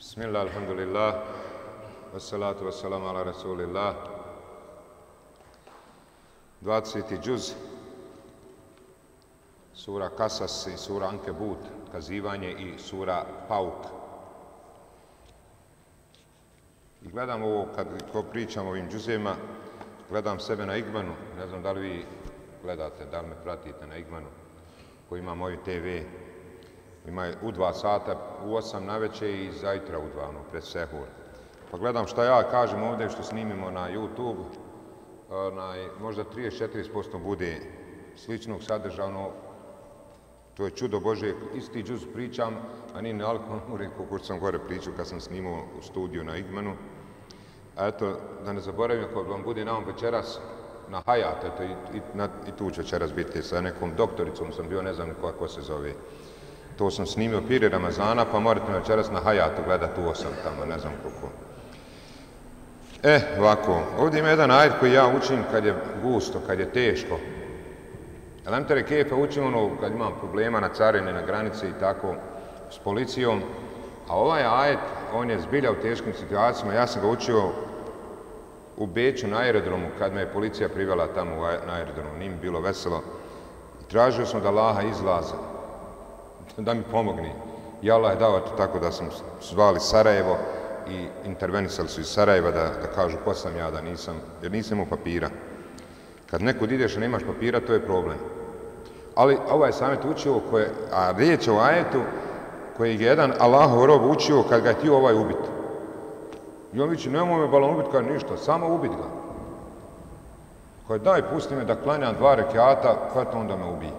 Bismillah, alhamdulillah, wassalatu wassalamu ala rasulillah. 20. džuz, sura Kasas i sura Ankebut, kazivanje i sura Pauk. I gledam ovo, kad ko pričam o ovim džuzima, gledam sebe na Igmanu, ne znam da li vi gledate, da li me pratite na Igmanu, koji ima moju TV, ima u dva sata, u osam na veće i zajtra u dva, ono, pred sehur. Pa gledam šta ja kažem ovdje što snimimo na YouTube, onaj, možda 34% bude sličnog sadržavno, to je čudo Bože, isti džuz pričam, a ni ne alkoholnu reku, sam gore pričao kad sam snimao u studiju na Igmanu. A eto, da ne zaboravim, ako vam bude na ovom večeras, na Hayat, eto, i, i, na, i tu će večeras biti sa nekom doktoricom, sam bio, ne znam kako se zove. To sam snimio prije Ramazana, pa morate me večeras na Hayatu gledati u osam tamo, ne znam koliko. E, ovako, ovdje ima jedan ajd koji ja učim kad je gusto, kad je teško. Elemtere kefe učim ono kad imam problema na carini, na granici i tako s policijom. A ovaj ajet, on je zbilja u teškim situacijama. Ja sam ga učio u Beću na aerodromu kad me je policija privela tamo na aerodromu. Nije bilo veselo. Tražio sam da Laha izlaza, da mi pomogni. I Allah je dao to tako da sam zvali Sarajevo i intervenisali su iz Sarajeva da, da kažu ko sam ja, da nisam, jer nisam imao papira. Kad nekud ideš a nemaš papira, to je problem. Ali ovaj samet učio, koje, a riječ o ajetu, koji je jedan Allahov rob učio kad ga je ti ovaj ubit. I on viće, nemoj me balon ubit, kaže ništa, samo ubit ga. Kaže, daj, pusti me da klanjam dva rekiata, kada onda me ubije.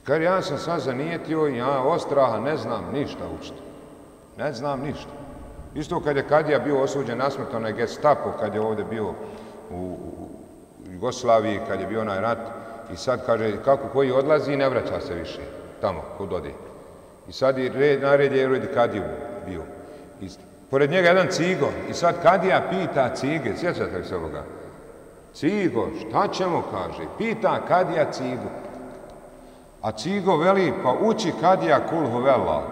I kaže, ja sam sad zanijetio i ja ostraha ne znam ništa učiti. Ne znam ništa. Isto kad je Kadija bio osuđen na smrt, onaj gestapo, kad je ovdje bio u, u, Jugoslaviji, kad je bio onaj rat, i sad kaže, kako koji odlazi, i ne vraća se više, tamo, kod ode. I sad je red, nared je red Kadiju bio. I pored njega jedan cigo, i sad Kadija pita cige, sjećate se ovoga? Cigo, šta ćemo, kaže, pita Kadija cigu. A cigo veli, pa uči Kadija kul huvela.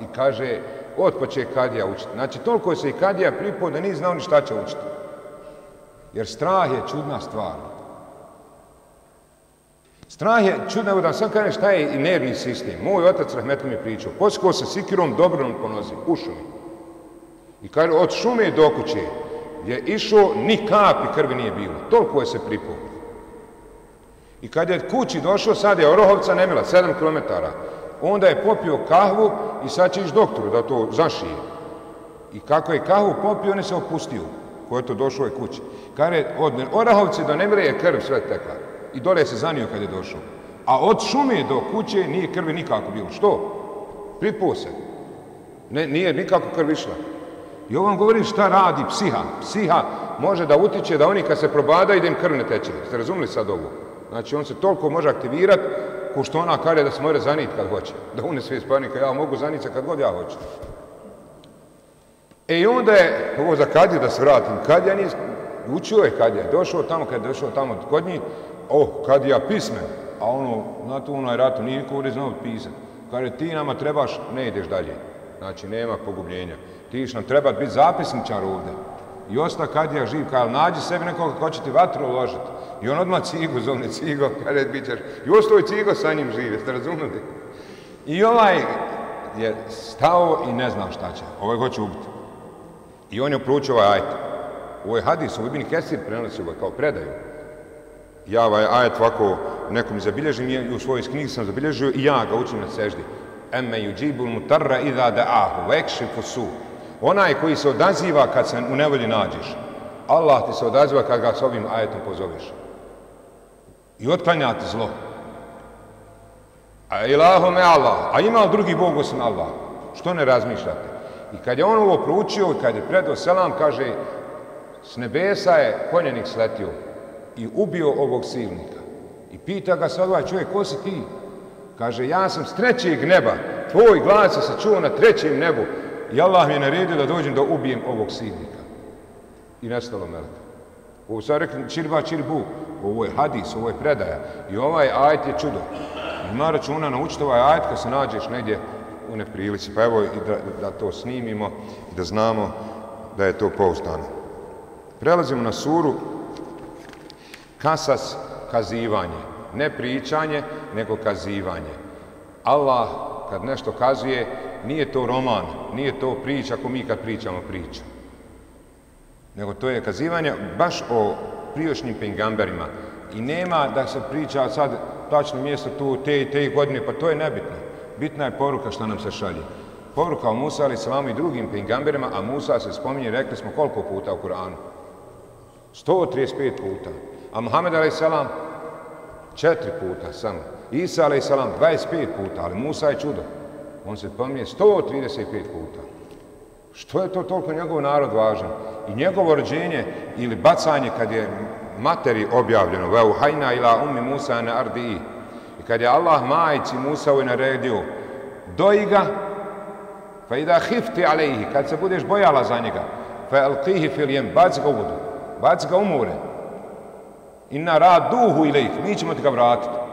I kaže, otpoče Kadija učiti. Znači, toliko se i Kadija pripao da nije znao ni šta će učiti. Jer strah je čudna stvar. Strah je čudna, evo da sam kažem šta je i nervni sistem. Moj otac Rahmetli mi pričao, poskao se sikirom dobrom po nozi, u šumi. I kaže, od šume do kuće je išao, ni kapi krvi nije bilo. Toliko je se pripao. I kad je kući došao, sad je Orohovca nemila, 7 km. Onda je popio kahvu i sad će iš doktoru da to zašije. I kako je kahvu popio, on je se opustio. Ko je to došao je kući. Kare, od Orahovce do Nemire je krv sve tekla. I dole je se zanio kad je došao. A od šume do kuće nije krvi nikako bilo. Što? Pripuo se. Ne, nije nikako krv išla. I ovo vam govori šta radi psiha. Psiha može da utiče da oni kad se probadaju da im krv ne teče. Ste razumili sad ovo? Znači on se toliko može aktivirati ko što ona kaže da se može zaniti kad hoće. Da une sve iz panika, ja mogu zaniti kad god ja hoću. E i onda je, ovo za Kadija da se vratim, Kadija nije, učio je Kadija, došao tamo, kad je došao tamo kod njih, oh, Kadija pismen, a ono, znate, ono je ratu nije niko ovdje znao pisati. Kaže, ti nama trebaš, ne ideš dalje. Znači, nema pogubljenja. Ti nam treba biti zapisničar ovdje. I osta Kadija živ, kaže, nađi sebi nekoga ko će ti vatru uložiti. I on odmah cigu zovne, cigo, kaže, bit ćeš. I ostao je cigo sa njim žive, ste razumeli? I ovaj je stao i ne zna šta će. Ovaj hoće ubiti. I on je proučio ovaj ajet. Ovo ovaj hadis, u Ibn Kesir prenosio ga kao predaju. Ja ovaj ajet ovako nekom zabilježim i u svojoj knjigi sam zabilježio i ja ga učim na seždi. Emme yuđibul mutarra idha da'ahu, vekši fusu. Onaj koji se odaziva kad se u nevolji nađeš. Allah ti se odaziva kad ga s ovim ajetom pozoveš. I otklanjati zlo. A ilahu me Allah. A ima drugi Bog osim Allah. Što ne razmišljate? I kad je on ovo proučio i kad je predao selam, kaže, s nebesa je konjenik sletio i ubio ovog silnika. I pita ga sad ovaj čovjek, ko si ti? Kaže, ja sam s trećeg neba, tvoj glas se čuo na trećem nebu i Allah mi je naredio da dođem da ubijem ovog silnika. I nestalo meleka. Ovo sad rekli, čirba čirbu, ovo je hadis, ovo je predaja. I ovaj ajet je čudo. Ima računa naučiti ovaj ajet kad se nađeš negdje u neprilici. Pa evo i da, da to snimimo i da znamo da je to pouzdano. Prelazimo na suru Kasas kazivanje. Ne pričanje, nego kazivanje. Allah kad nešto kazuje, nije to roman, nije to priča ako mi kad pričamo priču. Nego to je kazivanje baš o priješnjim pengamberima. I nema da se priča sad tačno mjesto tu te i te godine, pa to je nebitno. Bitna je poruka što nam se šalje. Poruka o Musa ali salamu i drugim pengamberima, a Musa se spominje, rekli smo koliko puta u Kur'anu? 135 puta. A Muhammed ali salam četiri puta samo. Isa ali salam 25 puta, ali Musa je čudo. On se pominje 135 puta. Što je to toliko njegov narod važan? I njegovo rođenje ili bacanje kad je materi objavljeno, ve uhajna ila ummi Musa na ardi i kad je Allah majici Musa naredio, doji ga, fa ida hifti alejhi, kad se budeš bojala za njega, fa alqihi fil jem, baci ga u vodu, baci ga u more, inna raduhu duhu ilajh, mi ćemo ti ga vratiti.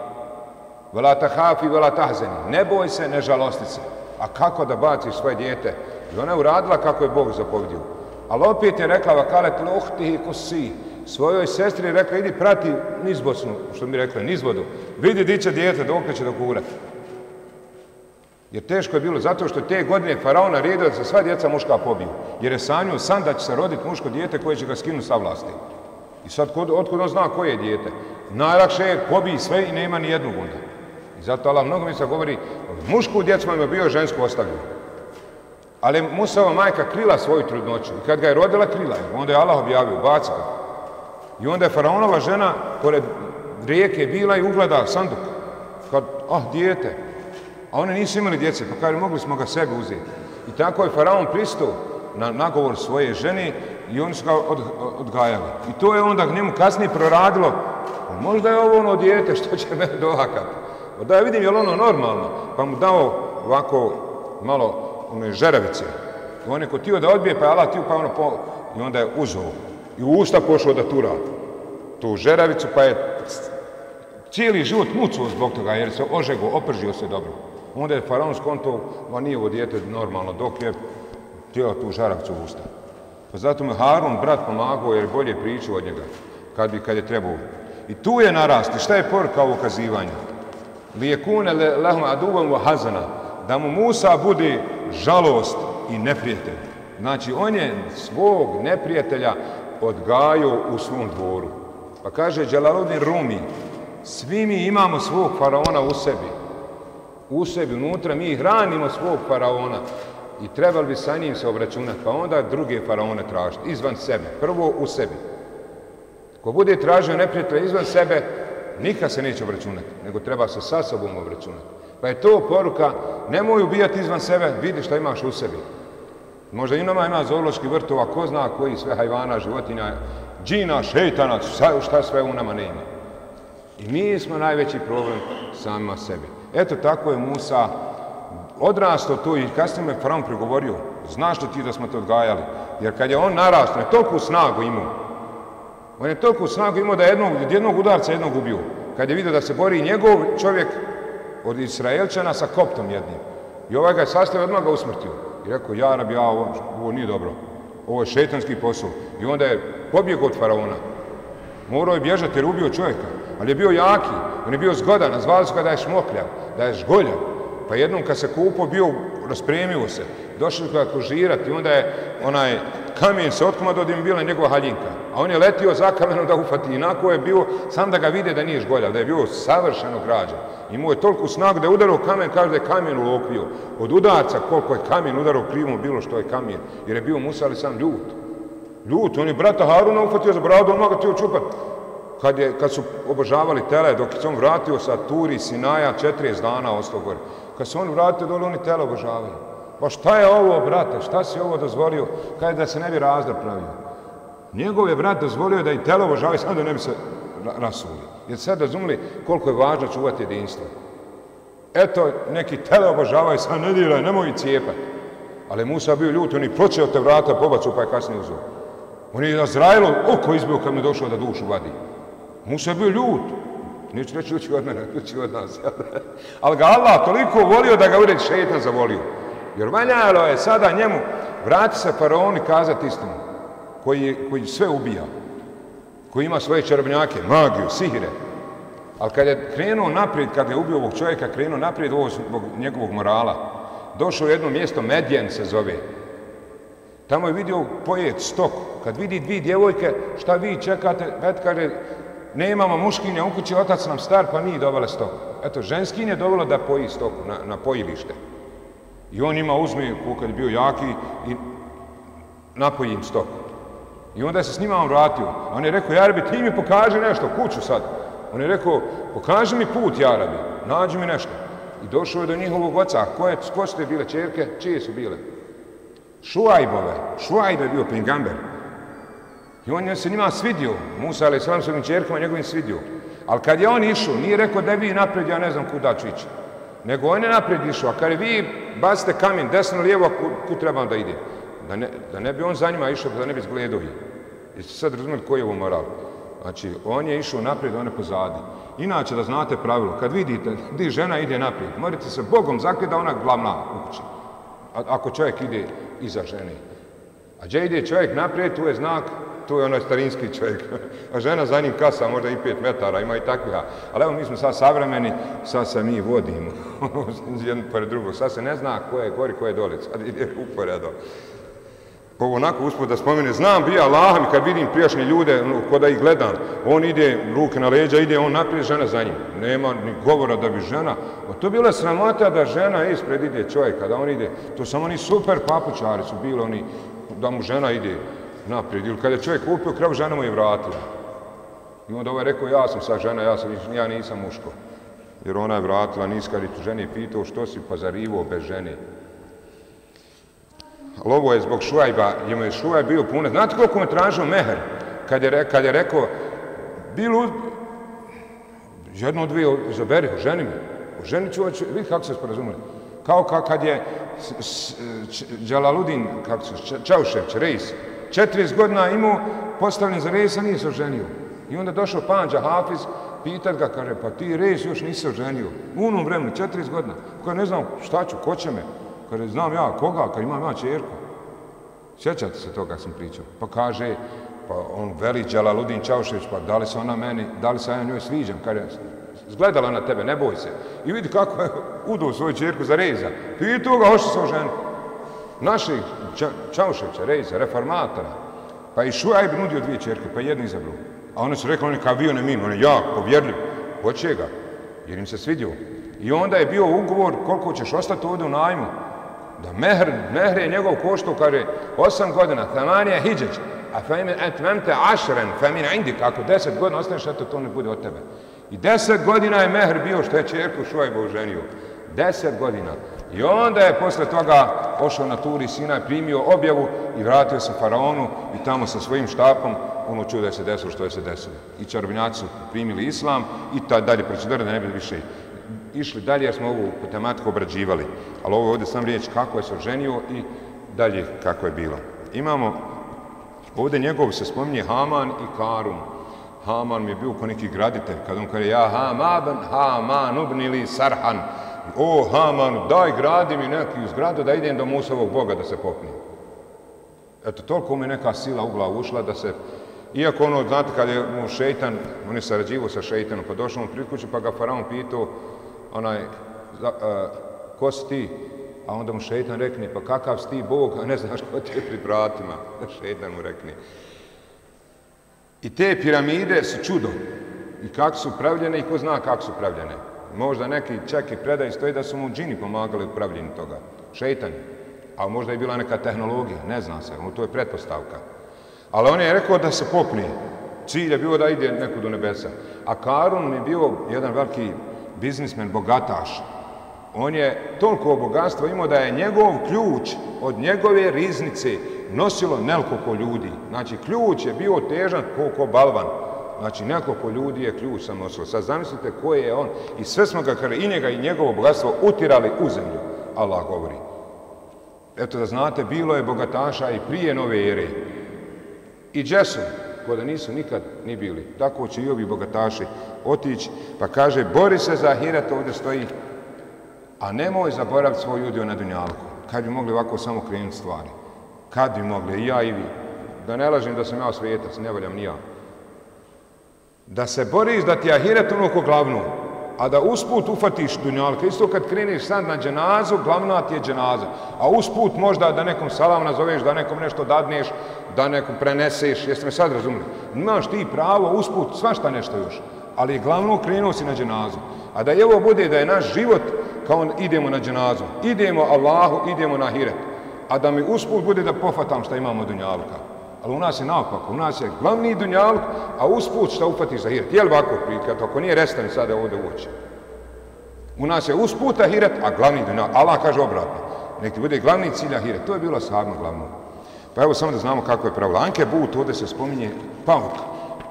Vela tahafi, vela tahzeni. Ne boj se, ne žalosti se. A kako da baciš svoje dijete? I ona je uradila kako je Bog zapovjedio. Ali opet je rekla, vakalet luhtihi kusi. Svojoj sestri je rekla, idi prati nizbosnu, što mi rekla, nizvodu. Vidi di će dijete, dok će do kure. Jer teško je bilo, zato što te godine faraona redio da se sva djeca muška pobiju. Jer je sanju san da će se roditi muško dijete koje će ga skinuti sa vlasti. I sad, kod, otkud on zna koje je dijete? Najlakše je pobiji sve i nema ni jednog onda. I zato Allah mnogo mi se govori, mušku djecima je bio žensku ostavio. Ali Musava majka krila svoju trudnoću. I kad ga je rodila, krila je. Onda je Allah objavio, baci ga. I onda je faraonova žena, pored rijeke, bila i ugleda sanduk. Kad, ah, dijete. A one nisu imali djece, pa kaže, mogli smo ga sebi uzeti. I tako je faraon pristao na nagovor svoje žene i oni su ga od, odgajali. I to je onda njemu kasnije proradilo, pa možda je ovo ono dijete što će me dohakati. Pa da ja vidim je li ono normalno, pa mu dao ovako malo one žeravice. I on je kod tio da odbije, pa je Allah tio, pa ono po... I onda je uzao. I u usta pošao da tura tu žeravicu, pa je cijeli život mucuo zbog toga, jer se ožego, opržio se dobro. Onda je faraon skonto, ma nije ovo dijete normalno, dok je tijela tu žaravicu u usta. Pa zato mu Harun, brat, pomagao jer bolje pričao od njega, kad, bi, kad je trebao. I tu je narasti. Šta je porka ovo kazivanja? Lijekune je lehum aduvom hazana. Da mu Musa bude žalost i neprijatelj. Znači, on je svog neprijatelja odgajao u svom dvoru. Pa kaže Đalaludin Rumi, svi mi imamo svog faraona u sebi. U sebi, unutra, mi hranimo svog faraona i trebali bi sa njim se obračunati, pa onda druge faraone tražiti, izvan sebe, prvo u sebi. Ko bude tražio neprijatelja izvan sebe, nikad se neće obračunati, nego treba se sa sobom obračunati. Pa je to poruka, nemoj ubijati izvan sebe, vidi šta imaš u sebi. Možda i nama ima zoološki vrtova, ko zna koji sve hajvana, životinja, džina, šeitana, šta sve u nama ne ima. I mi smo najveći problem samima sebi. Eto tako je Musa odrastao tu i kasnije me Faraon pregovorio, znaš li ti da smo te odgajali? Jer kad je on narastao, je toliko snagu imao, on je toliko snagu imao da jednog, jednog udarca jednog ubio. Kad je vidio da se bori njegov čovjek od Israelčana sa koptom jednim. I ovaj ga je sastavio, odmah ga usmrtio. I rekao, ja rabi, ja, ovo, ovo nije dobro. Ovo je šetanski posao. I onda je pobjegao od faraona. Morao je bježati jer ubio čovjeka. Ali je bio jaki, on je bio zgodan, nazvali su ga da je šmokljav, da je žgoljav. Pa jednom kad se kupo bio, raspremio se, došli ga kožirati, onda je onaj kamen se otkomado da im bila njegova haljinka. A on je letio zakaleno da ufati. Inako je bio, sam da ga vide da nije žgoljav, da je bio savršeno građan. Imao je toliko snagu da je udarao kamen, kaže da je kamen ulokvio. Od udarca koliko je kamen udarao krivom bilo što je kamen. Jer je bio Musa ali sam ljut. Ljut, on je brata Haruna ufatio za bradu, on ga tio čupat kad, je, kad su obožavali tele, dok se on vratio sa Turi, Sinaja, 40 dana ostao gore. Kad se on vratio dole, oni tele obožavali. Pa šta je ovo, brate, šta si ovo dozvolio? Kaj da se ne bi razdor pravio? Njegov je brat dozvolio da i tele obožavaju, samo da ne bi se rasuli. Jer sad razumili koliko je važno čuvati jedinstvo. Eto, neki tele obožavaju, sad ne diraj, nemoj i cijepati. Ali Musa bio ljut, on je počeo te vrata, pobacu, pa je kasnije uzao. On je Azrailo oko izbio kad mi došao da dušu vadi. Musa je bio ljut. Neću reći ući od mene, ući od nas. Ali ga Allah toliko volio da ga ured šeitan zavolio. Jer valjalo je sada njemu vrati se faraon i kazati istinu. Koji, koji sve ubija. Koji ima svoje čarobnjake, magiju, sihire. Ali kad je krenuo naprijed, kad je ubio ovog čovjeka, krenuo naprijed ovo zbog njegovog morala. Došao u jedno mjesto, Medjen se zove. Tamo je vidio pojet stok. Kad vidi dvi djevojke, šta vi čekate? vet kaže, nemamo muškinja u kući, otac nam star, pa mi dovele stok. Eto, ženskin je dovelo da poji stok na, na pojilište. I on ima uzme, kad je bio jaki, i napoji im stok. I onda se s njima on vratio. On je rekao, Jarabi, ti mi pokaži nešto, kuću sad. On je rekao, pokaži mi put, Jarabi, nađi mi nešto. I došao je do njihovog oca. Ko, je, ko su te bile čerke? Čije su bile? Šuajbove. Šuajb je bio pingamber. I on je se njima svidio. Musa, ali sam svojim čerkama njegovim svidio. Ali kad je on išao, nije rekao da vi napred, ja ne znam kuda ću ići. Nego on je napred išao. A kad vi bacite kamen desno, lijevo, kud, kud trebam da ide? Da ne, da ne bi on za njima išao, da ne bi zgledao je. Jeste sad razumeli koji je ovo moral? Znači, on je išao naprijed, on je pozadi. Inače, da znate pravilo, kad vidite gdje žena ide naprijed, morate se Bogom zakljeti da ona glavna u kući. Ako čovjek ide iza žene. A gdje ide čovjek naprijed, tu je znak, tu je onaj starinski čovjek. A žena za njim kasa, možda i pet metara, ima i takvih. Ali evo, mi smo sad savremeni, sad se mi vodimo. Jedno pored drugog. Sad se ne zna ko je gori, ko je dole. Sad ide uporedo ovo onako uspod da spomene, znam bi Allah mi kad vidim prijašnje ljude, ono, ko da ih gledam, on ide ruke na leđa, ide on naprijed, žena za njim. Nema ni govora da bi žena, a to bila sramota da žena ispred ide čovjek, kada on ide, to samo oni super papučari su bili, oni, da mu žena ide naprijed, ili kada je čovjek kupio krav, žena mu je vratila. I onda ovaj rekao, ja sam sa žena, ja, sam, ja nisam muško. Jer ona je vratila, niskari tu ženi pitao, što si pazarivo bez žene? Ali ovo je zbog Šuajba, njemu je Šuajb bio puno. Znate koliko me tražio Meher? Kad je, kad je rekao, bilo jedno od dvije, izaberi, ženi me. Ženi ću, vidi kako se sporazumili. Kao kad je Đalaludin, kako se, Čaušević, Reis, 40 godina imao postavljen za Reisa, nije se oženio. I onda došao Panđa Hafiz, pitat ga, kaže, pa ti Reis još nisi oženio. U onom vremenu, 40 godina. Kaže, ne znam šta ću, ko će me. Kaže, znam ja, koga, kad imam ja čerku. Sjećate se to kad sam pričao? Pa kaže, pa on veli Đalaludin Čaušević, pa da li se ona meni, da li se ja njoj sviđam? Kaže, zgledala na tebe, ne boj se. I vidi kako je udo svoju čerku za reza. Pitao ga, hoće se o ženu. Naši Čauševića, reza, reformatora. Pa i Šuajb nudio dvije čerke, pa jedni izabru. A ona su rekla, on je kao bio nemin, on je jak, povjerljiv. Hoće ga, jer im se svidio. I onda je bio ugovor koliko ćeš ostati ovdje u najmu da mehr, mehr je njegov koštu, kaže, osam godina, thamanija hijđeć, a famin etmemte ašren, famin indik, ako deset godina ostaneš, eto, to ne bude od tebe. I deset godina je mehr bio što je čerku Šuajba ženio. Deset godina. I onda je posle toga pošao na turi sina, primio objavu i vratio se faraonu i tamo sa svojim štapom ono čuo da je se desilo što je se desilo. I čarobnjaci su primili islam i ta dalje procedure da ne bi više išli dalje jer smo ovu tematiku obrađivali. Ali ovo je ovdje sam riječ kako je se oženio i dalje kako je bilo. Imamo, ovdje njegov se spominje Haman i Karun. Haman mi je bio ko neki graditelj, kad on kaže ja Haman, Haman, ubnili Sarhan. O Haman, daj gradi mi neki zgradu da idem do Musovog Boga da se popnim. Eto, toliko mi neka sila u glavu ušla da se Iako ono, znate, kad je mu šeitan, on je sarađivo sa šeitanom, pa došao mu pred pa ga faraon pitao, onaj, za, uh, ko si ti? A onda mu šeitan rekne, pa kakav si ti Bog, a ne znaš ko ti je pri vratima. šeitan mu rekne. I te piramide su čudo. I kako su pravljene i ko zna kako su pravljene. Možda neki čak i predaj stoji da su mu džini pomagali u pravljenju toga. Šeitan. A možda je bila neka tehnologija, ne zna se, to je pretpostavka. Ali on je rekao da se popne. Cilj je bio da ide neko do nebesa. A Karun je bio jedan veliki biznismen, bogataš. On je toliko bogatstva imao da je njegov ključ od njegove riznice nosilo nekoliko ljudi. Znači, ključ je bio težan koliko balvan. Znači, nekoliko ljudi je ključ sam nosilo. Sad zamislite koje je on. I sve smo ga, i njega i njegovo bogatstvo, utirali u zemlju. Allah govori. Eto da znate, bilo je bogataša i prije nove ere. I gdje su? ko da nisu nikad ni bili. Tako će i ovi bogataši otići, pa kaže, bori se za ahiret, ovdje stoji, a nemoj zaboraviti svoj udio na dunjalku. Kad bi mogli ovako samo krenuti stvari? Kad bi mogli, i ja i vi. Da ne lažem da sam ja svijetac, ne voljam ni ja. Da se boriš da ti ahiret ono ko glavnu, a da usput ufatiš dunjalka. Isto kad kreneš sad na dženazu, glavna ti je dženaza. A usput možda da nekom salam nazoveš, da nekom nešto dadneš, da nekom preneseš. Jeste me sad razumili? Imaš ti pravo usput svašta nešto još. Ali glavno krenuo si na dženazu. A da evo bude da je naš život kao idemo na dženazu. Idemo Allahu, idemo na hiret. A da mi usput bude da pofatam šta imamo dunjalka. Ali u nas je naopako, u nas je glavni dunjalk, a usput šta ufatiš za hiret. Je li ovako prikrat, ako nije restan sada ovdje uoči. U nas je usput hiret, a glavni dunjalk. Allah kaže obratno. Nek ti bude glavni cilj hiret. To je bilo sahabno glavno. Pa evo samo da znamo kako je pravilo. Anke But, ovdje se spominje pauk.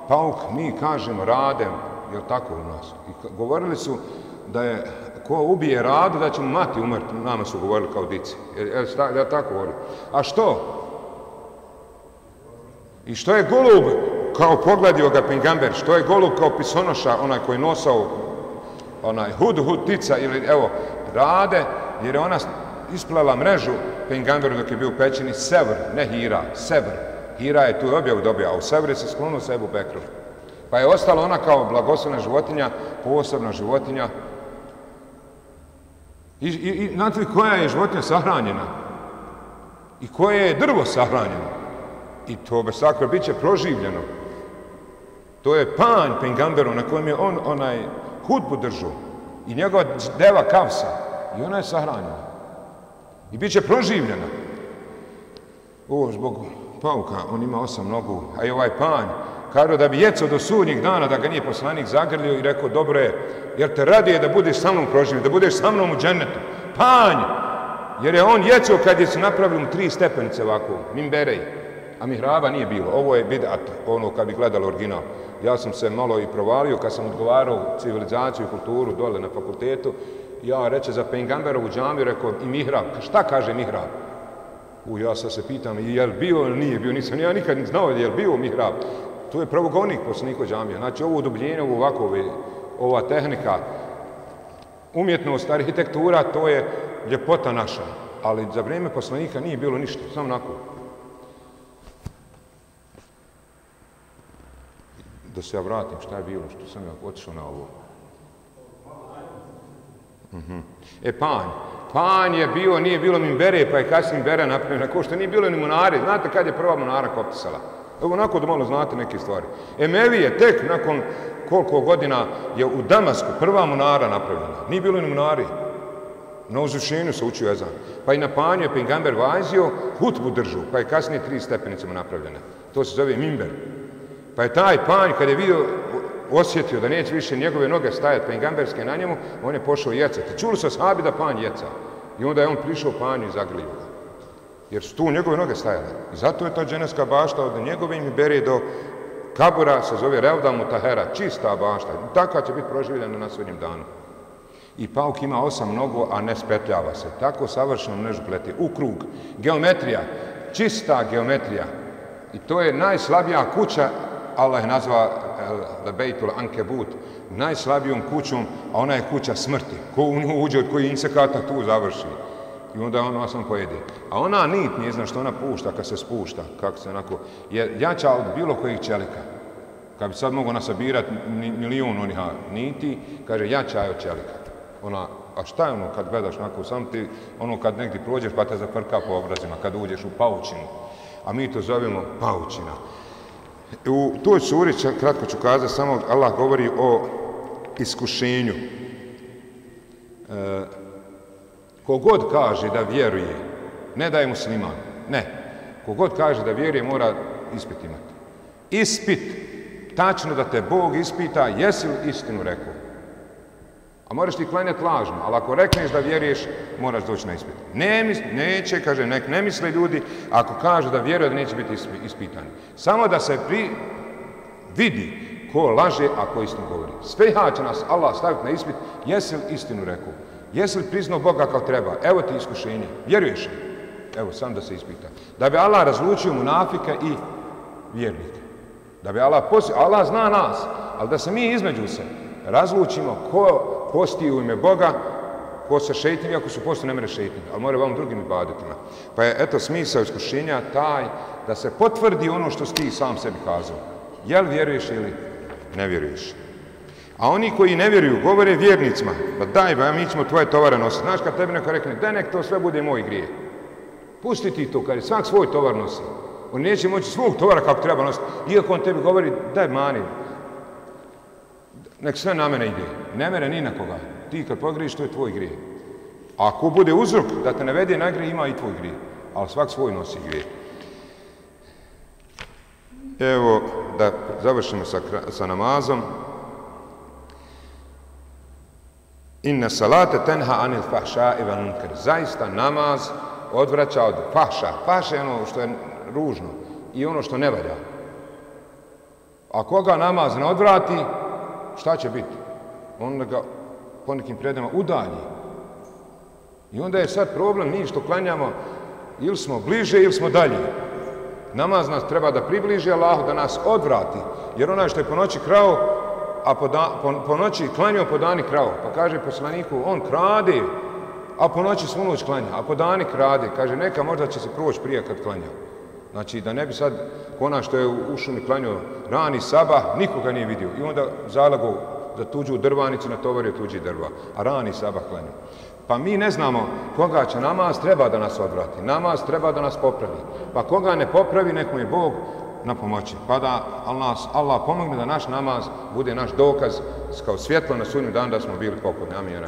Pauk, mi kažemo radem, je tako u nas? I govorili su da je ko ubije radu, da će mu mati umrti. Nama su govorili kao dici. Je, je, je, je tako govorili? A što? I što je golub kao pogledio ga Pingamber, što je golub kao pisonoša, onaj koji nosao onaj hud hud tica ili evo rade, jer je ona isplela mrežu Pingamberu dok je bio u pećini, Sevr, ne Hira, Sevr. Hira je tu objavu dobio, a u Sevr se sklonuo sebu Bekru. Pa je ostala ona kao blagoslovna životinja, posebna životinja. I, i, i znate koja je životinja sahranjena? I koje je drvo sahranjeno? I to besakro bit će proživljeno. To je panj Pengamberu na kojem je on onaj hudbu držu i njegova deva kavsa i ona je sahranjena. I bit će proživljena. O, zbog pauka, on ima osam nogu, a i ovaj panj, kao da bi jeco do sudnjeg dana, da ga nije poslanik zagrlio i rekao, dobro je, jer te radije da budeš sa mnom proživljen, da budeš sa mnom u džennetu. Panj! Jer je on jeco kad je se napravili mu tri stepenice ovako, mimberej a mihraba nije bilo. Ovo je bidat, ono kad bi gledalo original. Ja sam se malo i provalio kad sam odgovarao civilizaciju i kulturu dole na fakultetu. Ja reče za Pengamberovu džamiju, rekao i mihrab. Šta kaže mihrab? U, ja sad se pitam, je li bio ili nije bio? Nisam ja nikad znao je li bio mihrab. To je pravogonik poslaniko džamija. Znači, ovo udubljenje, ovo ovako, ova tehnika, umjetnost, arhitektura, to je ljepota naša. Ali za vrijeme poslanika nije bilo ništa, samo nakon. Da se ja vratim šta je bilo, što sam ja otišao na ovo. Uh mhm. -huh. E, panj. Panj je bio, nije bilo mi bere, pa je kasnije bere napravljena, kao što nije bilo ni monare. Znate kad je prva monara koptisala? Evo, onako da malo znate neke stvari. Emelije, tek nakon koliko godina je u Damasku prva monara napravljena. Nije bilo ni monari. Na uzvišenju se učio ezan. Pa i na panju je Pingamber vazio, hutbu držu, pa je kasnije tri stepenice mu napravljene. To se zove Mimber. Pa je taj panj, kad je vidio, osjetio da neće više njegove noge stajati pengamberske na njemu, on je pošao jecati. Čuli se sahabi da panj jeca. I onda je on prišao panju i zagrlio ga. Jer su tu njegove noge stajale. I zato je ta dženevska bašta od njegove imi bere do kabura, se zove Revda Mutahera, čista bašta. I taka će biti proživljena na svojnjem danu. I pauk ima osam nogu, a ne spetljava se. Tako savršeno mrežu plete. U krug. Geometrija. Čista geometrija. I to je najslabija kuća Allah je nazva Lebejtul eh, Ankebut najslabijom kućom, a ona je kuća smrti. Ko u nju uđe od koji insekata tu završi. I onda ona osam pojede. A ona nit nije zna što ona pušta kad se spušta, kako se onako, je jača od bilo kojih čelika. Kad bi sad mogo nasabirat milion onih niti, kaže jača je od čelika. Ona, a šta je ono kad gledaš onako, sam ti, ono kad negdje prođeš pa te zaprka po obrazima, kad uđeš u paučinu. A mi to zovemo paučina. U toj suri, kratko ću kazati, samo Allah govori o iskušenju. E, kogod kaže da vjeruje, ne da je musliman, ne. Kogod kaže da vjeruje, mora ispit imati. Ispit, tačno da te Bog ispita, jesi li istinu rekao? A moraš ti klanjati lažno, ali ako rekneš da vjeruješ, moraš doći na ispit. Ne, misli, neće, kaže, nek ne misle ljudi, ako kaže da vjeruje da neće biti ispitan. Samo da se pri, vidi ko laže, a ko istinu govori. Sve će nas Allah staviti na ispit, jesi li istinu rekao? Jesi li priznao Boga kao treba? Evo ti iskušenje. Vjeruješ li? Evo, sam da se ispita. Da bi Allah razlučio munafika i vjernika. Da bi Allah posti, Allah zna nas, ali da se mi između se razlučimo ko posti u ime Boga, ko se šeitim, ako su posti ne mere šeitim, ali mora vam drugim ibadetima. Pa je, eto, smisao iskušenja taj da se potvrdi ono što ti sam sebi kazao. Jel vjeruješ ili ne vjeruješ? A oni koji ne vjeruju, govore vjernicima, pa daj, ba, mi ćemo tvoje tovare nositi. Znaš, kad tebi neko rekne, da nek to sve bude moj grije. Pusti ti to, kad je svak svoj tovar nosi. On neće moći svog tovara kako treba nositi. Iako on tebi govori, daj mani, nek sve na mene ide. Ne mere ni na koga. Ti kad pogriješ, to je tvoj grije. A ako bude uzrok da te ne vede na grije, ima i tvoj grije. Ali svak svoj nosi grije. Evo, da završimo sa, sa namazom. Inna salate tenha anil fahša i munkar. Zaista namaz odvraća od fahša. Fahša je ono što je ružno i ono što ne valja. A koga namaz ne odvrati, šta će biti? On ga po nekim predama udalji. I onda je sad problem, mi što klanjamo, ili smo bliže ili smo dalje. Namaz nas treba da približi Allahu, da nas odvrati. Jer onaj što je po noći krao, a po, da, po, po noći klanjao po dani krao. Pa kaže poslaniku, on krade, a po noći svu noć klanja. A po dani krade, kaže, neka možda će se proći prije kad klanja. Znači, da ne bi sad ona što je u šumi klanio rani sabah, nikoga nije vidio. I onda zalago za tuđu drvanicu na tovario tuđi drva. A rani sabah klanio. Pa mi ne znamo koga će namaz treba da nas odvrati. Namaz treba da nas popravi. Pa koga ne popravi, nek mu je Bog na pomoći. Pa da Allah, Allah pomogne da naš namaz bude naš dokaz kao svjetlo na sunju dan da smo bili pokorni. Amin.